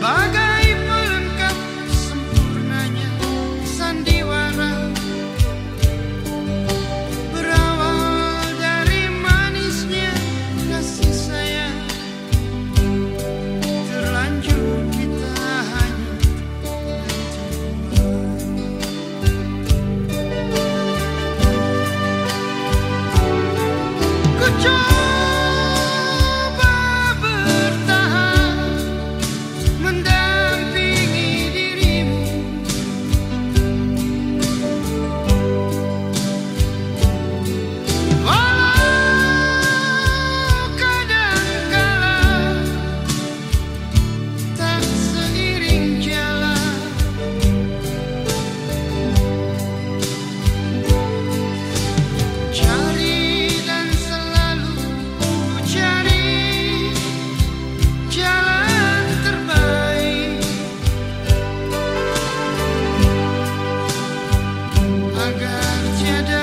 Bye, guys. you do?